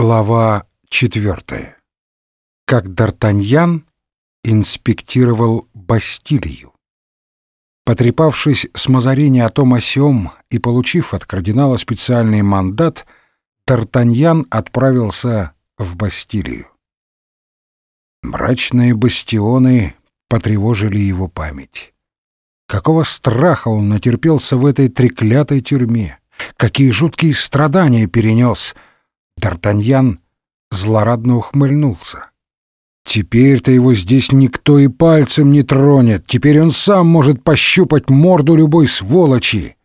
Глава четвертая. Как Д'Артаньян инспектировал Бастилию. Потрепавшись с Мазарини о том о сём и получив от кардинала специальный мандат, Д'Артаньян отправился в Бастилию. Мрачные бастионы потревожили его память. Какого страха он натерпелся в этой треклятой тюрьме, какие жуткие страдания перенес — Д'Артаньян злорадно ухмыльнулся. Теперь-то его здесь никто и пальцем не тронет, теперь он сам может пощупать морду любой сволочи.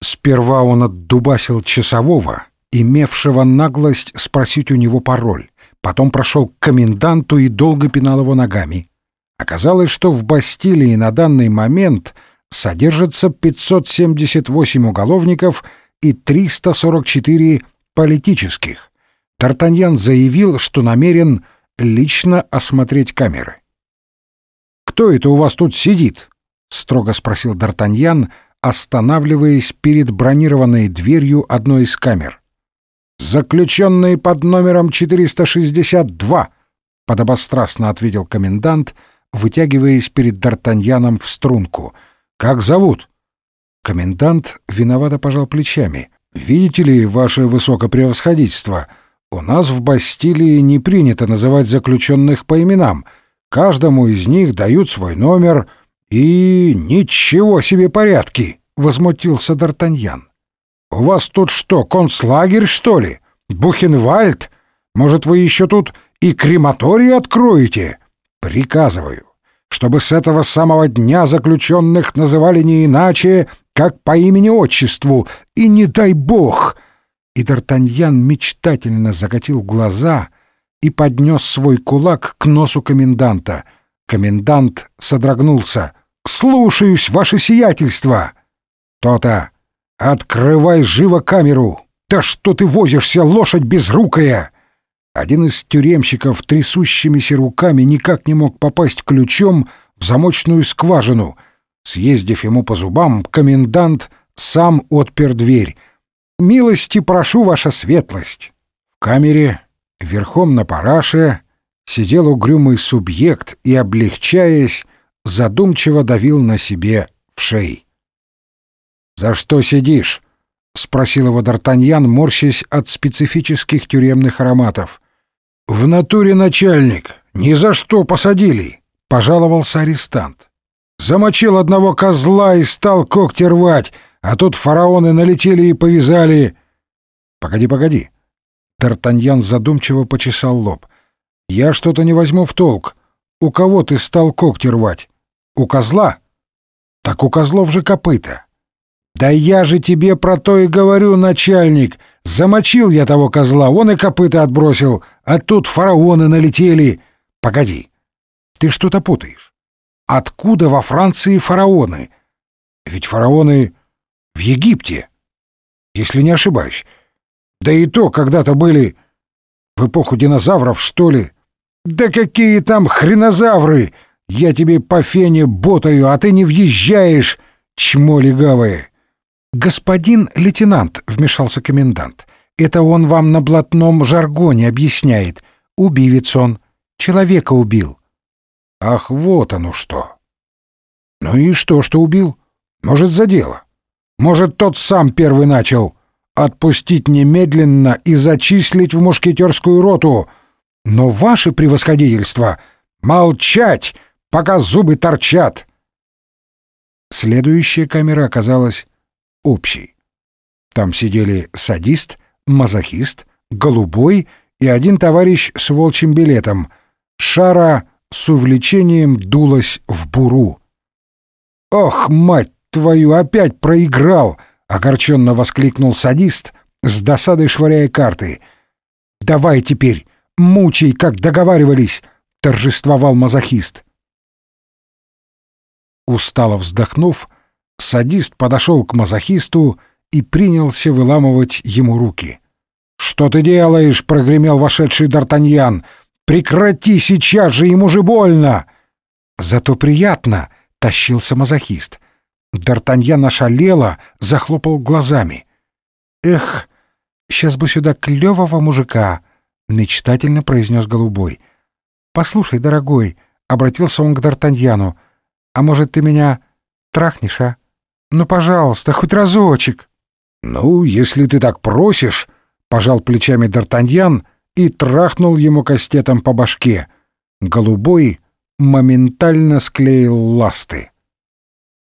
Сперва он отдубасил часового, имевшего наглость спросить у него пароль, потом прошел к коменданту и долго пинал его ногами. Оказалось, что в Бастилии на данный момент содержится 578 уголовников и 344 политических. Д'Артаньян заявил, что намерен лично осмотреть камеры. «Кто это у вас тут сидит?» — строго спросил Д'Артаньян, останавливаясь перед бронированной дверью одной из камер. «Заключенный под номером 462», — подобострастно ответил комендант, вытягиваясь перед Д'Артаньяном в струнку. «Как зовут?» Комендант виновато пожал плечами. «Видите ли, ваше высокопревосходительство», у нас в Бастилии не принято называть заключенных по именам. Каждому из них дают свой номер и... ничего себе порядки!» — возмутился Д'Артаньян. «У вас тут что, концлагерь, что ли? Бухенвальд? Может, вы еще тут и крематорий откроете? Приказываю, чтобы с этого самого дня заключенных называли не иначе, как по имени-отчеству, и не дай бог!» И Д'Артаньян мечтательно закатил глаза и поднес свой кулак к носу коменданта. Комендант содрогнулся. «Слушаюсь, ваше сиятельство!» «То-то! Открывай живо камеру! Да что ты возишься, лошадь безрукая!» Один из тюремщиков трясущимися руками никак не мог попасть ключом в замочную скважину. Съездив ему по зубам, комендант сам отпер дверь — «Милости прошу, ваша светлость!» В камере, верхом на параше, сидел угрюмый субъект и, облегчаясь, задумчиво давил на себе в шеи. «За что сидишь?» — спросил его Д'Артаньян, морщась от специфических тюремных ароматов. «В натуре начальник! Ни за что посадили!» — пожаловался арестант. «Замочил одного козла и стал когти рвать, а тут фараоны налетели и повязали... Погоди, погоди. Тартаньян задумчиво почесал лоб. Я что-то не возьму в толк. У кого ты стал когти рвать? У козла? Так у козлов же копыта. Да я же тебе про то и говорю, начальник. Замочил я того козла, он и копыта отбросил, а тут фараоны налетели. Погоди, ты что-то путаешь. Откуда во Франции фараоны? Ведь фараоны в Египте, если не ошибаюсь. Да и то когда-то были в эпоху динозавров, что ли. Да какие там хренозавры! Я тебе по фене ботаю, а ты не въезжаешь, чмо легавое. Господин лейтенант, вмешался комендант, это он вам на блатном жаргоне объясняет. Убивец он, человека убил. Ах, вот оно что. Ну и что, что убил? Может, за дело? Может, тот сам первый начал. Отпустить немедленно и зачислить в мушкетерскую роту. Но ваше превосходительство — молчать, пока зубы торчат. Следующая камера оказалась общей. Там сидели садист, мазохист, голубой и один товарищ с волчьим билетом. Шара с увлечением дулась в буру. «Ох, мать твою, опять проиграл!» — огорченно воскликнул садист, с досадой швыряя карты. «Давай теперь, мучай, как договаривались!» — торжествовал мазохист. Устало вздохнув, садист подошел к мазохисту и принялся выламывать ему руки. «Что ты делаешь?» — прогремел вошедший Д'Артаньян. «Прекрати сейчас же, ему же больно!» «Зато приятно!» — тащился мазохист. Д'Артаньян ошалело, захлопал глазами. «Эх, сейчас бы сюда клевого мужика, — мечтательно произнес Голубой. «Послушай, дорогой», — обратился он к Д'Артаньяну, — «а может, ты меня трахнешь, а? Ну, пожалуйста, хоть разочек». «Ну, если ты так просишь», — пожал плечами Д'Артаньян и трахнул ему кастетом по башке. Голубой моментально склеил ласты.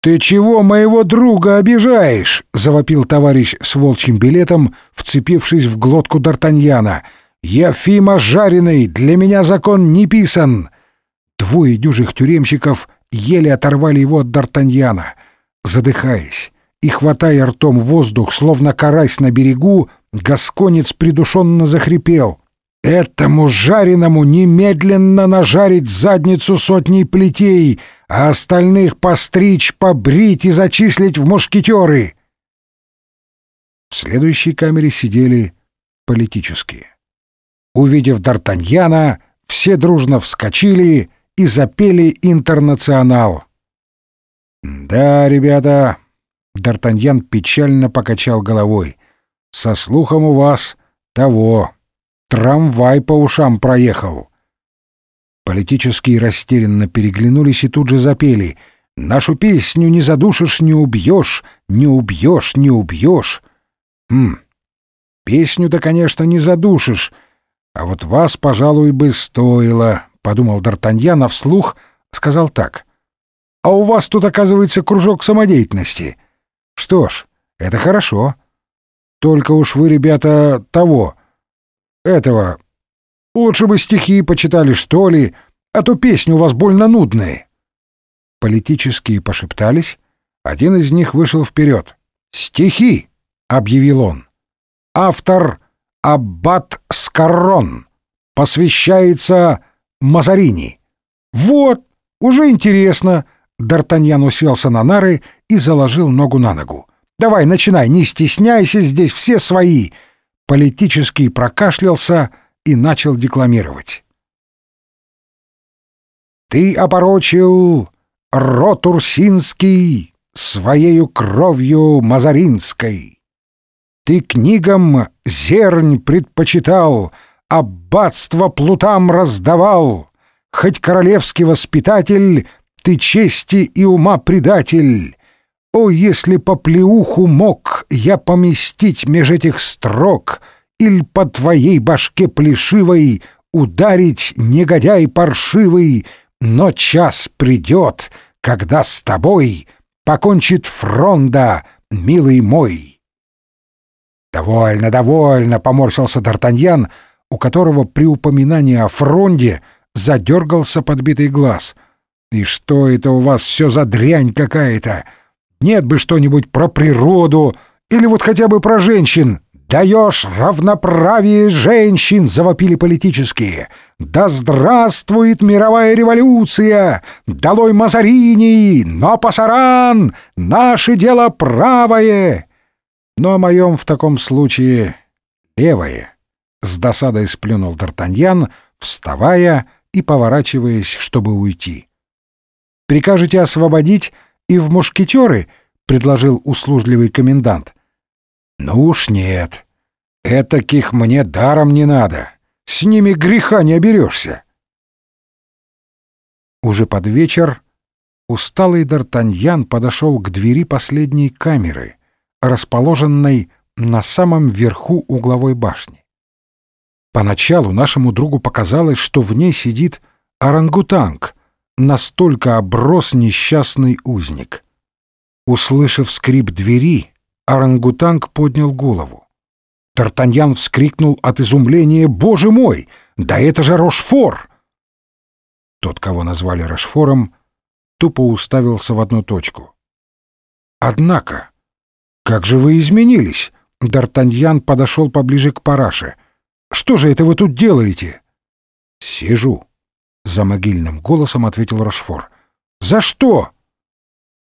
«Ты чего моего друга обижаешь?» — завопил товарищ с волчьим билетом, вцепившись в глотку Д'Артаньяна. «Я Фима жареный, для меня закон не писан!» Двое дюжих тюремщиков еле оторвали его от Д'Артаньяна. Задыхаясь и хватая ртом воздух, словно карась на берегу, Гасконец придушенно захрипел. «Этому жареному немедленно нажарить задницу сотней плетей, а остальных постричь, побрить и зачислить в мушкетеры!» В следующей камере сидели политические. Увидев Д'Артаньяна, все дружно вскочили и запели «Интернационал». «Да, ребята», — Д'Артаньян печально покачал головой, — «со слухом у вас того, трамвай по ушам проехал». Политические растерянно переглянулись и тут же запели «Нашу песню не задушишь, не убьешь, не убьешь, не убьешь». «Хм, песню-то, конечно, не задушишь, а вот вас, пожалуй, бы стоило», — подумал Д'Артаньян, а вслух сказал так. «А у вас тут, оказывается, кружок самодеятельности. Что ж, это хорошо. Только уж вы, ребята, того, этого, Лучше бы стихи почитали, что ли, а то песни у вас больно нудные». Политические пошептались. Один из них вышел вперед. «Стихи!» — объявил он. «Автор Аббат Скаррон. Посвящается Мазарини». «Вот, уже интересно!» Д'Артаньян уселся на нары и заложил ногу на ногу. «Давай, начинай, не стесняйся, здесь все свои!» Политический прокашлялся — и начал декламировать. «Ты опорочил рот Урсинский своею кровью мазаринской. Ты книгам зернь предпочитал, аббатство плутам раздавал, хоть королевский воспитатель, ты чести и ума предатель». О, если по плеуху мог я поместить меж этих строк — Иль по твоей башке плешивой Ударить негодяй паршивый, Но час придет, когда с тобой Покончит фронда, милый мой. «Довольно, довольно!» — поморщился Д'Артаньян, у которого при упоминании о фронде задергался подбитый глаз. «И что это у вас все за дрянь какая-то? Нет бы что-нибудь про природу или вот хотя бы про женщин, даешь равноправие женщин!» — завопили политические. «Да здравствует мировая революция! Долой Мазарини! Но пасаран! Наше дело правое!» «Но о моем в таком случае левое!» — с досадой сплюнул Д'Артаньян, вставая и поворачиваясь, чтобы уйти. «Прикажете освободить и в мушкетеры?» — предложил услужливый комендант. «Ну уж нет. Этаких мне даром не надо. С ними греха не оберешься». Уже под вечер усталый Д'Артаньян подошел к двери последней камеры, расположенной на самом верху угловой башни. Поначалу нашему другу показалось, что в ней сидит орангутанг, настолько оброс несчастный узник. Услышав скрип двери, Орангутанг поднял голову. Тартаньян вскрикнул от изумления «Боже мой! Да это же Рошфор!» Тот, кого назвали Рошфором, тупо уставился в одну точку. «Однако, как же вы изменились?» Д'Артаньян подошел поближе к параше. «Что же это вы тут делаете?» «Сижу», — за могильным голосом ответил Рошфор. «За что?»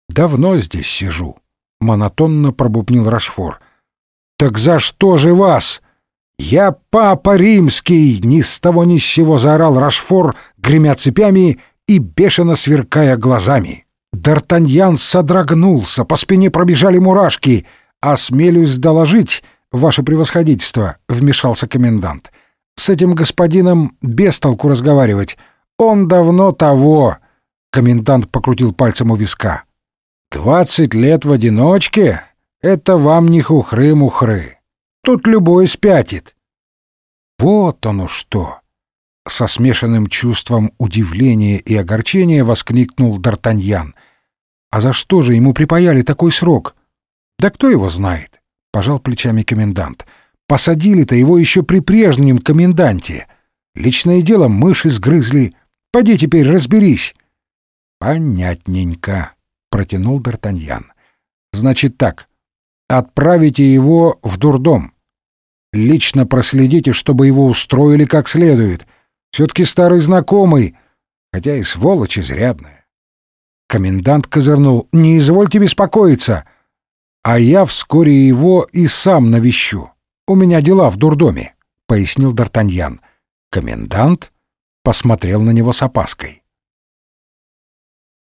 «Давно здесь сижу», монотонно пробубнил Рашфор. «Так за что же вас?» «Я папа римский!» — ни с того ни с сего заорал Рашфор, гремя цепями и бешено сверкая глазами. Д'Артаньян содрогнулся, по спине пробежали мурашки. «Осмелюсь доложить, ваше превосходительство», — вмешался комендант. С этим господином без толку разговаривать. Он давно того. Комендант покрутил пальцем у виска. «Двадцать лет в одиночке? Это вам не хухры-мухры. Тут любой спятит». «Вот оно что!» Со смешанным чувством удивления и огорчения воскликнул Д'Артаньян. «А за что же ему припаяли такой срок?» «Да кто его знает?» — пожал плечами комендант. «Посадили-то его еще при прежнем коменданте. Личное дело мыши сгрызли. Поди теперь разберись». «Понятненько», — протянул Д'Артаньян. «Значит так, отправите его в дурдом. Лично проследите, чтобы его устроили как следует. Все-таки старый знакомый, хотя и сволочь изрядная». Комендант козырнул. «Не извольте беспокоиться, а я вскоре его и сам навещу. У меня дела в дурдоме», — пояснил Д'Артаньян. Комендант посмотрел на него с опаской.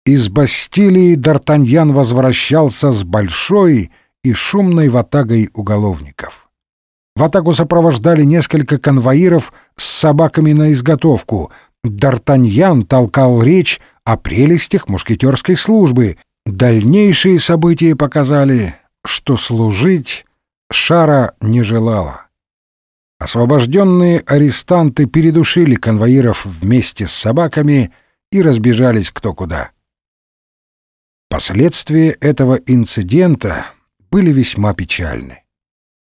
Из Бастилии Д'Артаньян возвращался с большой и шумной ватагой уголовников. Ватагу сопровождали несколько конвоиров с собаками на изготовку. Д'Артаньян толкал речь о прелестях мушкетерской службы. Дальнейшие события показали, что служить Шара не желала. Освобожденные арестанты передушили конвоиров вместе с собаками и разбежались кто куда. Последствия этого инцидента были весьма печальны.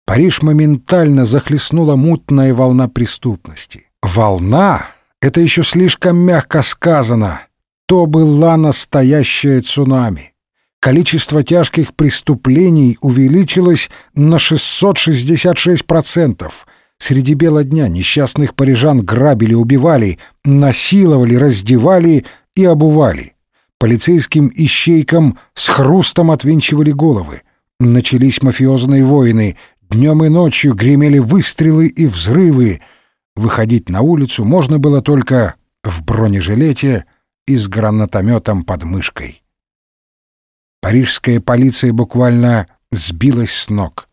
Париж моментально захлестнула мутная волна преступности. Волна — это еще слишком мягко сказано. То была настоящая цунами. Количество тяжких преступлений увеличилось на 666%. Среди бела дня несчастных парижан грабили, убивали, насиловали, раздевали и обували. Полицейским ищейкам с хрустом отвинчивали головы. Начались мафиозные войны. Днем и ночью гремели выстрелы и взрывы. Выходить на улицу можно было только в бронежилете и с гранатометом под мышкой. Парижская полиция буквально сбилась с ног.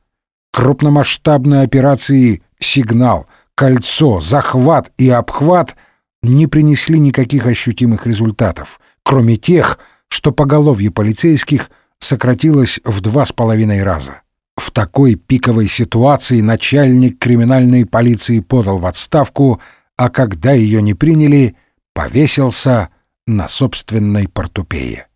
Крупномасштабные операции «Сигнал», «Кольцо», «Захват» и «Обхват» не принесли никаких ощутимых результатов — кроме тех, что поголовье полицейских сократилось в два с половиной раза. В такой пиковой ситуации начальник криминальной полиции подал в отставку, а когда ее не приняли, повесился на собственной портупее.